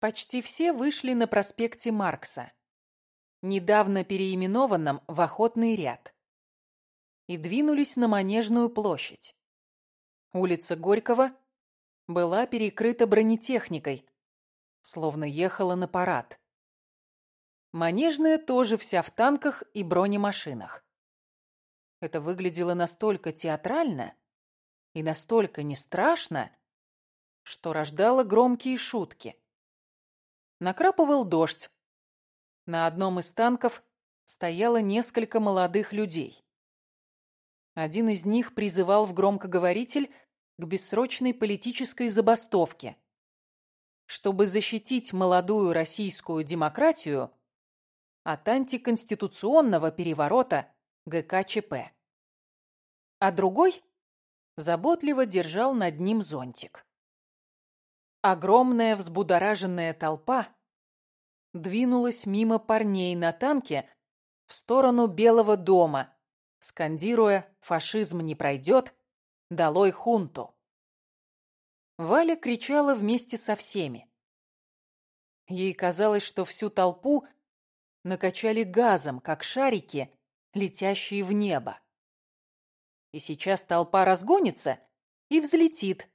Почти все вышли на проспекте Маркса, недавно переименованном в Охотный ряд, и двинулись на Манежную площадь. Улица Горького была перекрыта бронетехникой, словно ехала на парад. Манежная тоже вся в танках и бронемашинах. Это выглядело настолько театрально и настолько не страшно, что рождало громкие шутки. Накрапывал дождь. На одном из танков стояло несколько молодых людей. Один из них призывал в громкоговоритель к бессрочной политической забастовке. Чтобы защитить молодую российскую демократию от антиконституционного переворота ГКЧП. А другой заботливо держал над ним зонтик. Огромная взбудораженная толпа двинулась мимо парней на танке в сторону Белого дома, скандируя «фашизм не пройдет», «долой хунту». Валя кричала вместе со всеми. Ей казалось, что всю толпу накачали газом, как шарики, летящие в небо. И сейчас толпа разгонится и взлетит,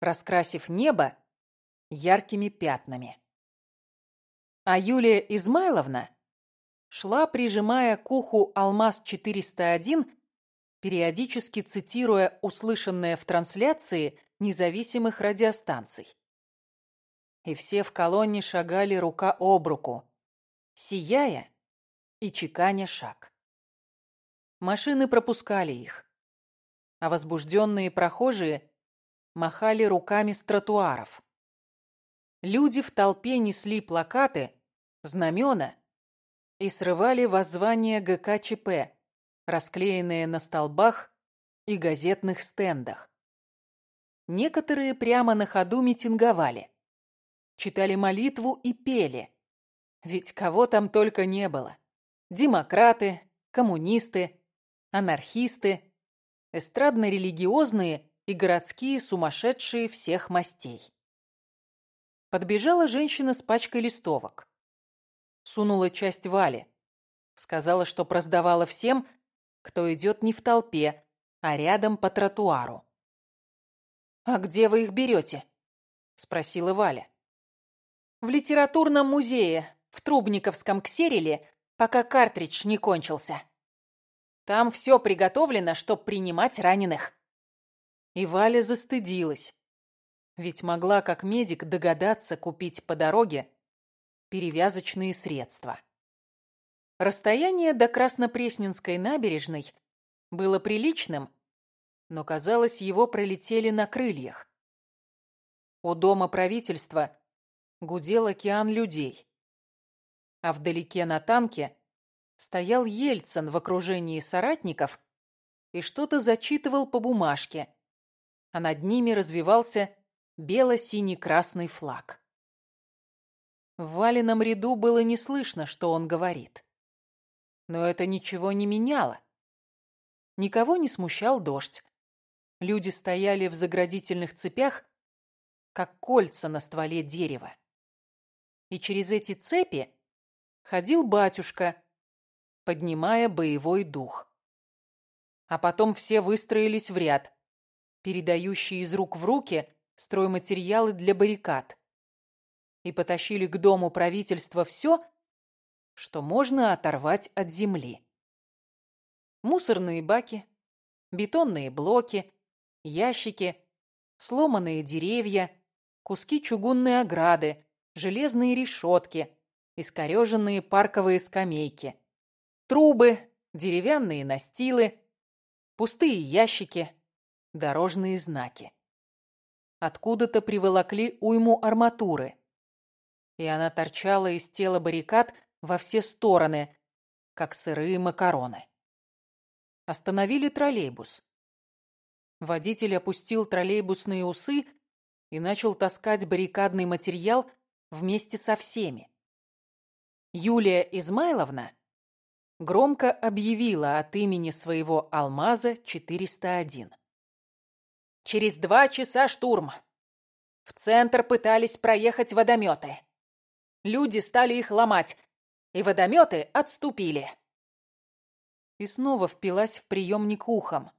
раскрасив небо яркими пятнами. А Юлия Измайловна шла, прижимая к уху «Алмаз-401», периодически цитируя услышанное в трансляции независимых радиостанций. И все в колонне шагали рука об руку, сияя и чеканя шаг. Машины пропускали их, а возбужденные прохожие махали руками с тротуаров. Люди в толпе несли плакаты, знамена и срывали воззвания ГКЧП, расклеенные на столбах и газетных стендах. Некоторые прямо на ходу митинговали, читали молитву и пели. Ведь кого там только не было. Демократы, коммунисты, анархисты, эстрадно-религиозные и городские сумасшедшие всех мастей. Подбежала женщина с пачкой листовок. Сунула часть Вали. Сказала, что проздавала всем, кто идет не в толпе, а рядом по тротуару. «А где вы их берете?» — спросила Валя. «В литературном музее, в Трубниковском ксереле, пока картридж не кончился. Там все приготовлено, чтоб принимать раненых». И Валя застыдилась. Ведь могла, как медик, догадаться купить по дороге перевязочные средства. Расстояние до Краснопресненской набережной было приличным, но, казалось, его пролетели на крыльях. У дома правительства гудел океан людей, а вдалеке на танке стоял Ельцин в окружении соратников и что-то зачитывал по бумажке, а над ними развивался бело-синий-красный флаг. В валенном ряду было не слышно, что он говорит. Но это ничего не меняло. Никого не смущал дождь. Люди стояли в заградительных цепях, как кольца на стволе дерева. И через эти цепи ходил батюшка, поднимая боевой дух. А потом все выстроились в ряд, передающие из рук в руки стройматериалы для баррикад и потащили к дому правительства все, что можно оторвать от земли. Мусорные баки, бетонные блоки, ящики, сломанные деревья, куски чугунной ограды, железные решетки, искореженные парковые скамейки, трубы, деревянные настилы, пустые ящики, дорожные знаки. Откуда-то приволокли уйму арматуры. И она торчала из тела баррикад во все стороны, как сырые макароны. Остановили троллейбус. Водитель опустил троллейбусные усы и начал таскать баррикадный материал вместе со всеми. Юлия Измайловна громко объявила от имени своего «Алмаза 401». Через два часа штурм. В центр пытались проехать водометы. Люди стали их ломать, и водометы отступили. И снова впилась в приемник ухом.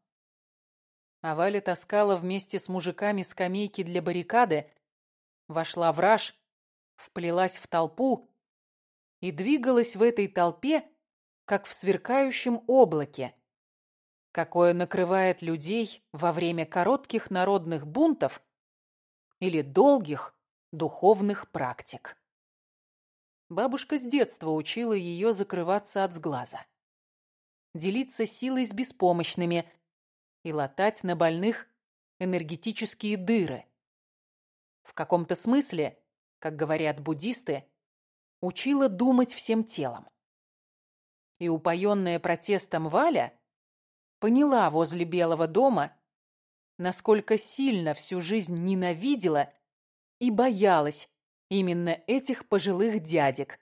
А Валя таскала вместе с мужиками скамейки для баррикады, вошла в раж, вплелась в толпу и двигалась в этой толпе, как в сверкающем облаке, какое накрывает людей во время коротких народных бунтов или долгих духовных практик. Бабушка с детства учила ее закрываться от сглаза, делиться силой с беспомощными и латать на больных энергетические дыры. В каком-то смысле, как говорят буддисты, учила думать всем телом. И упоенная протестом Валя поняла возле Белого дома, насколько сильно всю жизнь ненавидела и боялась именно этих пожилых дядек,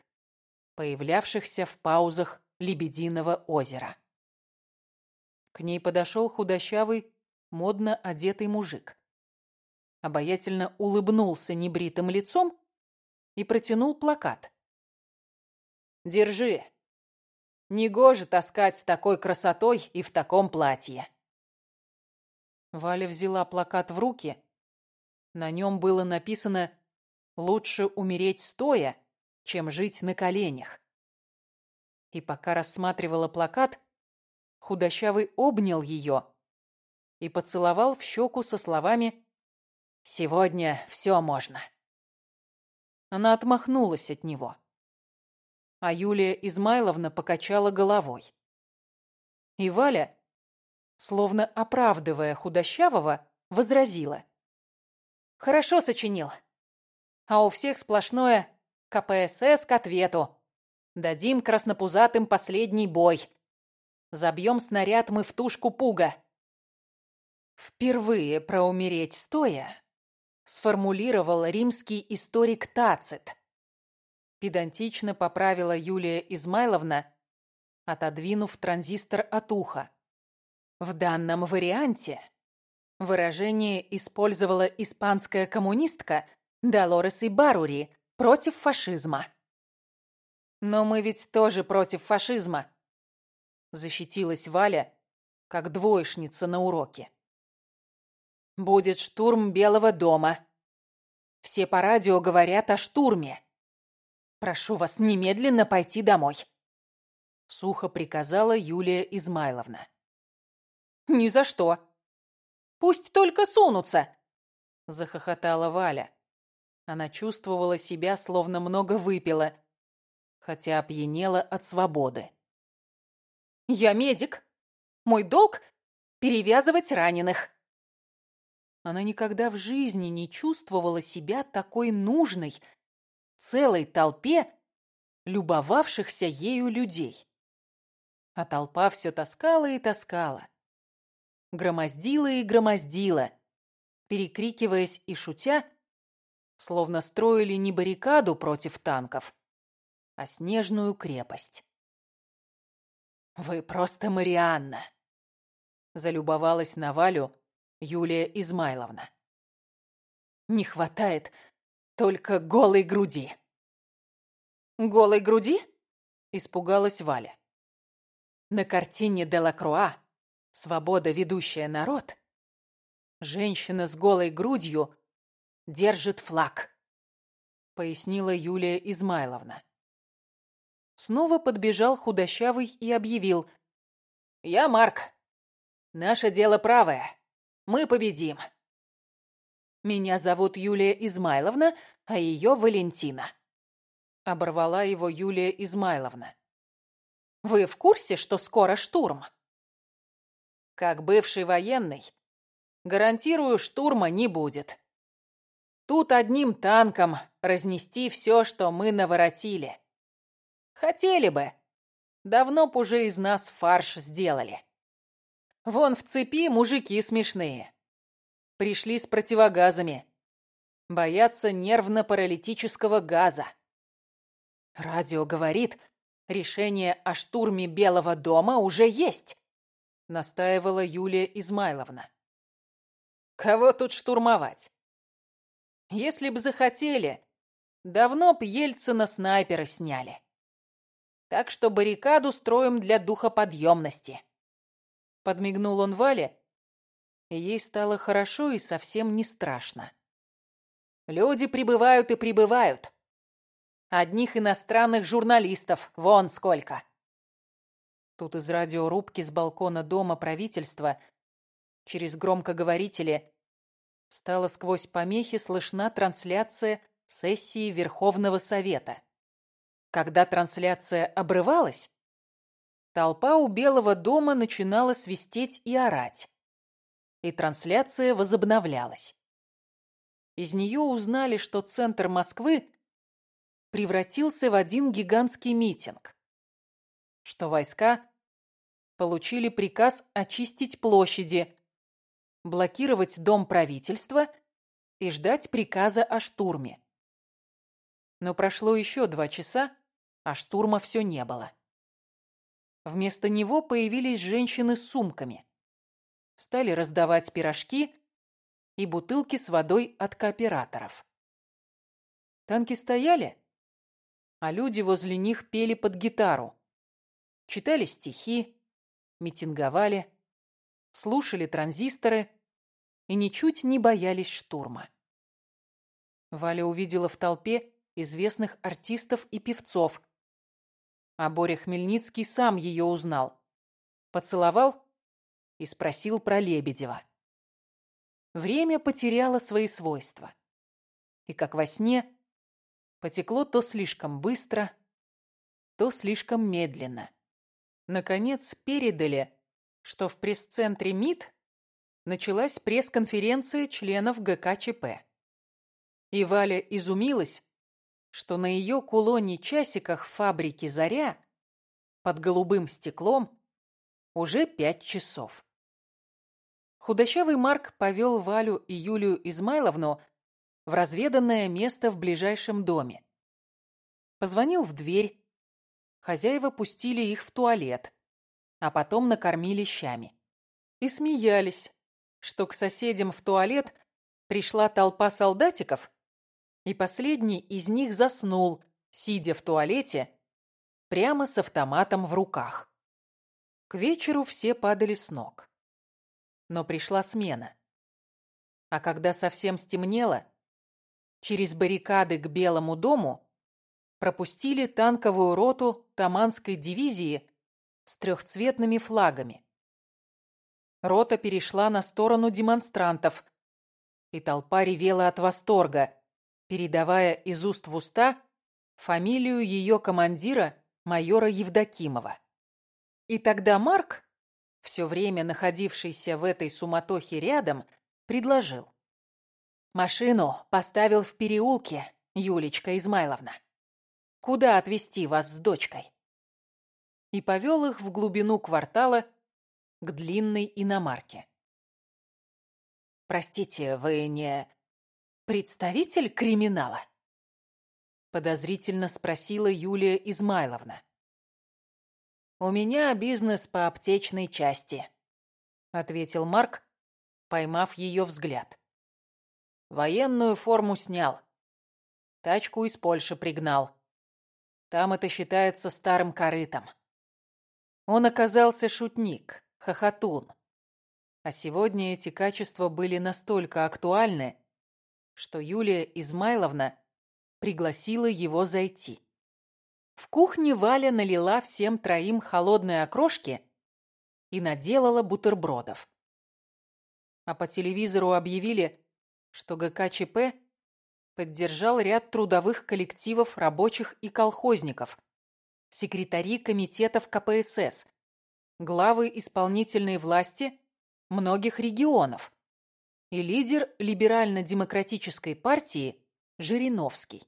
появлявшихся в паузах Лебединого озера. К ней подошел худощавый, модно одетый мужик. Обаятельно улыбнулся небритым лицом и протянул плакат. «Держи. Негоже таскать с такой красотой и в таком платье». Валя взяла плакат в руки. На нем было написано «Лучше умереть стоя, чем жить на коленях». И пока рассматривала плакат, худощавый обнял ее и поцеловал в щеку со словами «Сегодня все можно». Она отмахнулась от него. А Юлия Измайловна покачала головой. И Валя словно оправдывая худощавого, возразила. «Хорошо сочинил. А у всех сплошное КПСС к ответу. Дадим краснопузатым последний бой. Забьем снаряд мы в тушку пуга». Впервые про умереть стоя сформулировал римский историк Тацит. Педантично поправила Юлия Измайловна, отодвинув транзистор от уха. В данном варианте выражение использовала испанская коммунистка Долорес Барури против фашизма. «Но мы ведь тоже против фашизма», — защитилась Валя, как двоечница на уроке. «Будет штурм Белого дома. Все по радио говорят о штурме. Прошу вас немедленно пойти домой», — сухо приказала Юлия Измайловна. «Ни за что. Пусть только сунутся!» Захохотала Валя. Она чувствовала себя, словно много выпила, хотя опьянела от свободы. «Я медик. Мой долг — перевязывать раненых». Она никогда в жизни не чувствовала себя такой нужной целой толпе любовавшихся ею людей. А толпа все таскала и таскала громоздила и громоздила, перекрикиваясь и шутя, словно строили не баррикаду против танков, а снежную крепость. «Вы просто Марианна!» — залюбовалась на Валю Юлия Измайловна. «Не хватает только голой груди». «Голой груди?» — испугалась Валя. На картине Делакруа Свобода, ведущая народ, женщина с голой грудью держит флаг, пояснила Юлия Измайловна. Снова подбежал худощавый и объявил. «Я Марк. Наше дело правое. Мы победим». «Меня зовут Юлия Измайловна, а ее Валентина», — оборвала его Юлия Измайловна. «Вы в курсе, что скоро штурм?» Как бывший военный, гарантирую, штурма не будет. Тут одним танком разнести все, что мы наворотили. Хотели бы. Давно б уже из нас фарш сделали. Вон в цепи мужики смешные. Пришли с противогазами. Боятся нервно-паралитического газа. Радио говорит, решение о штурме Белого дома уже есть настаивала Юлия Измайловна. Кого тут штурмовать? Если б захотели, давно б Ельцина снайпера сняли. Так что баррикаду строим для духоподъемности. Подмигнул он Вале, и ей стало хорошо и совсем не страшно. Люди прибывают и прибывают. Одних иностранных журналистов вон сколько. Тут из радиорубки с балкона дома правительства через громкоговорители стала сквозь помехи слышна трансляция сессии Верховного Совета. Когда трансляция обрывалась, толпа у Белого дома начинала свистеть и орать. И трансляция возобновлялась. Из нее узнали, что центр Москвы превратился в один гигантский митинг, что войска получили приказ очистить площади, блокировать дом правительства и ждать приказа о штурме. Но прошло еще два часа, а штурма все не было. Вместо него появились женщины с сумками. Стали раздавать пирожки и бутылки с водой от кооператоров. Танки стояли, а люди возле них пели под гитару, читали стихи, митинговали, слушали транзисторы и ничуть не боялись штурма. Валя увидела в толпе известных артистов и певцов, а Боря Хмельницкий сам ее узнал, поцеловал и спросил про Лебедева. Время потеряло свои свойства. И как во сне потекло то слишком быстро, то слишком медленно. Наконец передали, что в пресс-центре МИД началась пресс-конференция членов ГКЧП. И Валя изумилась, что на ее кулоне-часиках фабрики «Заря» под голубым стеклом уже пять часов. Худощавый Марк повел Валю и Юлию Измайловну в разведанное место в ближайшем доме. Позвонил в дверь. Хозяева пустили их в туалет, а потом накормили щами. И смеялись, что к соседям в туалет пришла толпа солдатиков, и последний из них заснул, сидя в туалете, прямо с автоматом в руках. К вечеру все падали с ног но пришла смена. А когда совсем стемнело, через баррикады к Белому дому пропустили танковую роту Таманской дивизии с трехцветными флагами. Рота перешла на сторону демонстрантов, и толпа ревела от восторга, передавая из уст в уста фамилию ее командира, майора Евдокимова. И тогда Марк все время находившийся в этой суматохе рядом, предложил. «Машину поставил в переулке, Юлечка Измайловна. Куда отвезти вас с дочкой?» И повел их в глубину квартала к длинной иномарке. «Простите, вы не представитель криминала?» Подозрительно спросила Юлия Измайловна. «У меня бизнес по аптечной части», — ответил Марк, поймав ее взгляд. «Военную форму снял. Тачку из Польши пригнал. Там это считается старым корытом». Он оказался шутник, хохотун. А сегодня эти качества были настолько актуальны, что Юлия Измайловна пригласила его зайти. В кухне Валя налила всем троим холодные окрошки и наделала бутербродов. А по телевизору объявили, что ГКЧП поддержал ряд трудовых коллективов рабочих и колхозников, секретари комитетов КПСС, главы исполнительной власти многих регионов и лидер либерально-демократической партии Жириновский.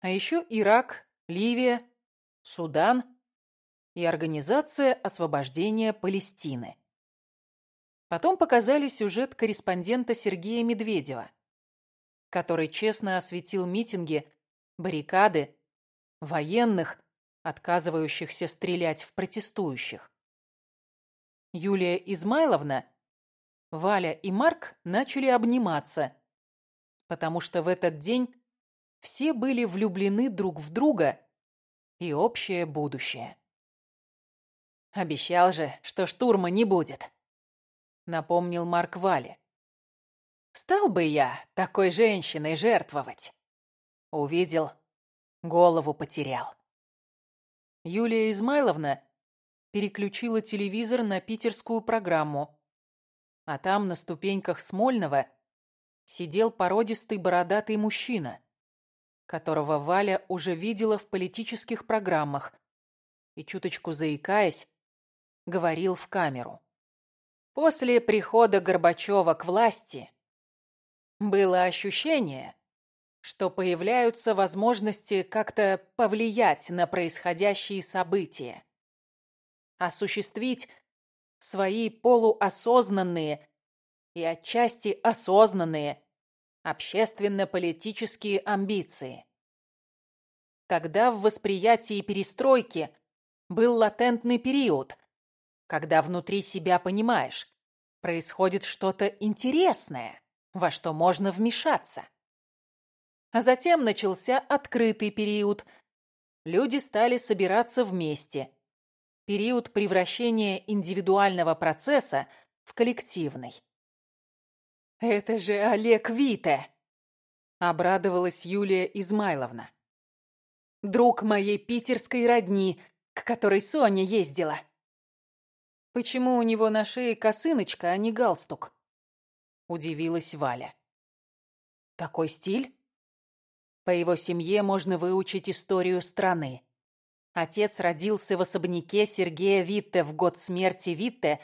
А еще Ирак Ливия, Судан и Организация освобождения Палестины. Потом показали сюжет корреспондента Сергея Медведева, который честно осветил митинги, баррикады, военных, отказывающихся стрелять в протестующих. Юлия Измайловна, Валя и Марк начали обниматься, потому что в этот день все были влюблены друг в друга и общее будущее. «Обещал же, что штурма не будет», — напомнил Марк Вале. «Стал бы я такой женщиной жертвовать?» Увидел, голову потерял. Юлия Измайловна переключила телевизор на питерскую программу, а там на ступеньках Смольного сидел породистый бородатый мужчина, которого Валя уже видела в политических программах и, чуточку заикаясь, говорил в камеру. После прихода Горбачева к власти было ощущение, что появляются возможности как-то повлиять на происходящие события, осуществить свои полуосознанные и отчасти осознанные общественно-политические амбиции. Тогда в восприятии перестройки был латентный период, когда внутри себя понимаешь, происходит что-то интересное, во что можно вмешаться. А затем начался открытый период. Люди стали собираться вместе. Период превращения индивидуального процесса в коллективный. «Это же Олег Вите!» — обрадовалась Юлия Измайловна. «Друг моей питерской родни, к которой Соня ездила». «Почему у него на шее косыночка, а не галстук?» — удивилась Валя. «Такой стиль?» По его семье можно выучить историю страны. Отец родился в особняке Сергея Витте в год смерти Витте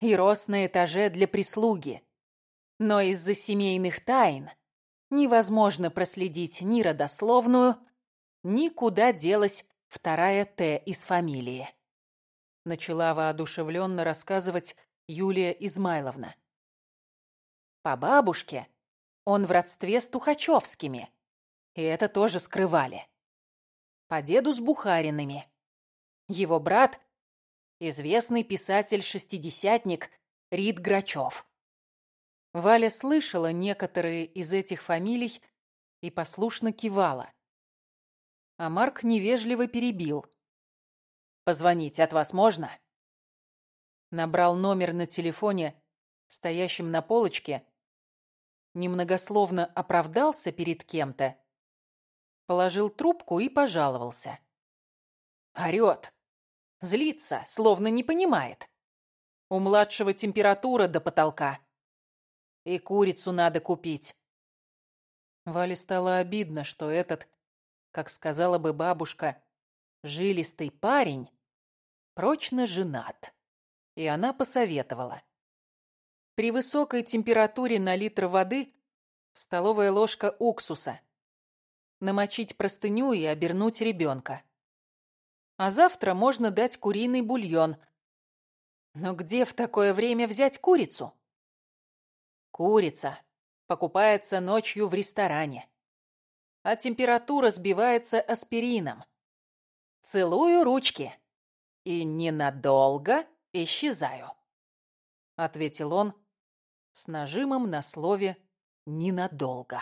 и рос на этаже для прислуги. Но из-за семейных тайн невозможно проследить ни родословную, ни куда делась вторая «Т» из фамилии. Начала воодушевленно рассказывать Юлия Измайловна. По бабушке он в родстве с Тухачевскими, и это тоже скрывали. По деду с Бухариными. Его брат – известный писатель-шестидесятник Рид Грачев. Валя слышала некоторые из этих фамилий и послушно кивала. А Марк невежливо перебил. «Позвонить от вас можно?» Набрал номер на телефоне, стоящем на полочке, немногословно оправдался перед кем-то, положил трубку и пожаловался. Орёт, злится, словно не понимает. У младшего температура до потолка. И курицу надо купить. Вале стало обидно, что этот, как сказала бы бабушка, жилистый парень прочно женат. И она посоветовала. При высокой температуре на литр воды столовая ложка уксуса. Намочить простыню и обернуть ребенка. А завтра можно дать куриный бульон. Но где в такое время взять курицу? Курица покупается ночью в ресторане, а температура сбивается аспирином. Целую ручки и ненадолго исчезаю, ответил он с нажимом на слове «ненадолго».